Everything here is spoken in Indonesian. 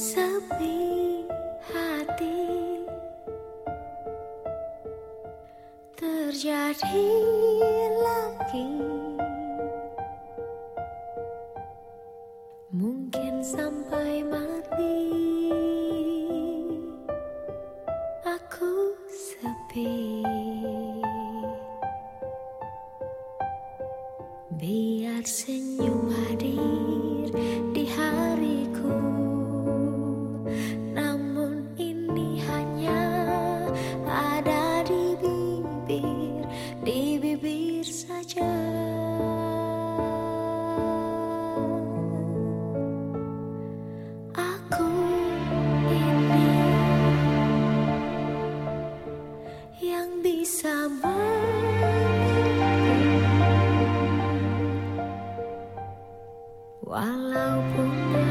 sepi hati. Terjadi lagi. Mungkin sampai mati. Aku sepi. Biar senyum hadir bersamamu walaupun